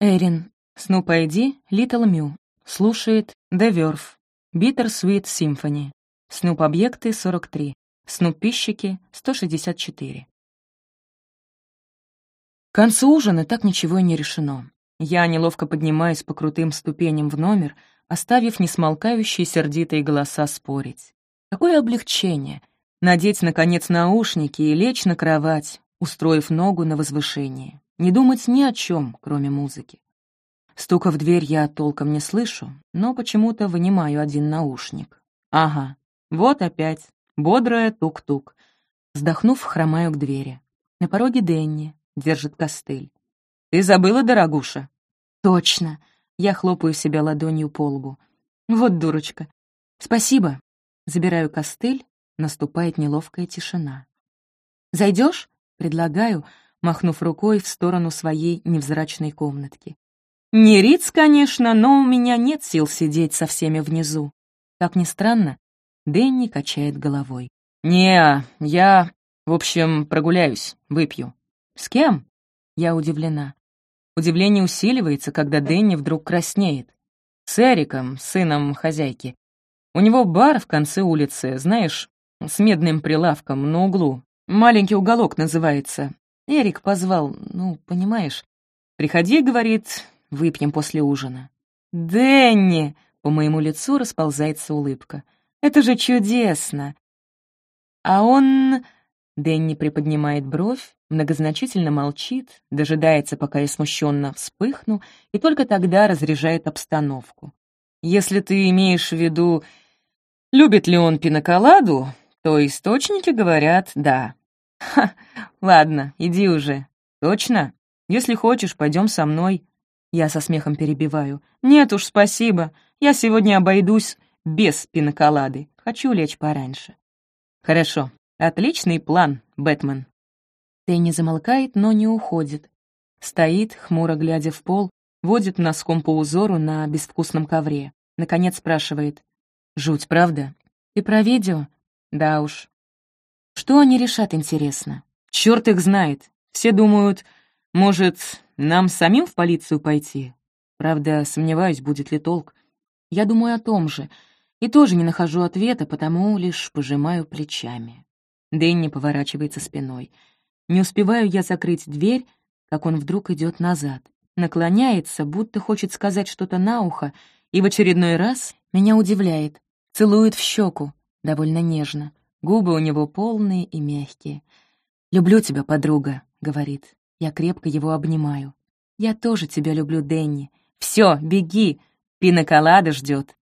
Эрин. Снуп ID, Little Mew. Слушает The Verve. Bitter Sweet Symphony. Снуп объекты 43. Снуп пищики 164. К концу ужина так ничего и не решено. Я неловко поднимаюсь по крутым ступеням в номер, оставив несмолкающие сердитые голоса спорить. Какое облегчение! Надеть, наконец, наушники и лечь на кровать, устроив ногу на возвышении. Не думать ни о чем, кроме музыки. Стука в дверь я толком не слышу, но почему-то вынимаю один наушник. Ага, вот опять, бодрая тук-тук. Вздохнув, хромаю к двери. На пороге Дэнни, держит костыль. «Ты забыла, дорогуша?» «Точно!» Я хлопаю себя ладонью по лбу. «Вот дурочка!» «Спасибо!» Забираю костыль, наступает неловкая тишина. Зайдешь? предлагаю, махнув рукой в сторону своей невзрачной комнатки. «Не Риц, конечно, но у меня нет сил сидеть со всеми внизу». Как ни странно, Дэнни качает головой. «Не, я, в общем, прогуляюсь, выпью». «С кем?» Я удивлена. Удивление усиливается, когда Дэнни вдруг краснеет. С Эриком, сыном хозяйки. У него бар в конце улицы, знаешь, с медным прилавком на углу. Маленький уголок называется. Эрик позвал, ну, понимаешь. «Приходи», — говорит, — «выпьем после ужина». «Дэнни!» — по моему лицу расползается улыбка. «Это же чудесно!» А он... Дэнни приподнимает бровь, многозначительно молчит, дожидается, пока я смущенно вспыхну, и только тогда разряжает обстановку. Если ты имеешь в виду, любит ли он пиноколаду, то источники говорят «да». Ха, ладно, иди уже. Точно? Если хочешь, пойдем со мной. Я со смехом перебиваю. Нет уж, спасибо. Я сегодня обойдусь без пиноколады. Хочу лечь пораньше. Хорошо, Отличный план, Бэтмен. Тенни замолкает, но не уходит. Стоит, хмуро глядя в пол, водит носком по узору на безвкусном ковре. Наконец спрашивает. «Жуть, правда? И про видео?» «Да уж». Что они решат, интересно? Черт их знает. Все думают, может, нам самим в полицию пойти? Правда, сомневаюсь, будет ли толк. Я думаю о том же. И тоже не нахожу ответа, потому лишь пожимаю плечами. Дэнни поворачивается спиной. Не успеваю я закрыть дверь, как он вдруг идет назад. Наклоняется, будто хочет сказать что-то на ухо, и в очередной раз меня удивляет. Целует в щеку, довольно нежно. Губы у него полные и мягкие. «Люблю тебя, подруга», — говорит. Я крепко его обнимаю. «Я тоже тебя люблю, Дэнни. Все, беги, пиноколада ждет.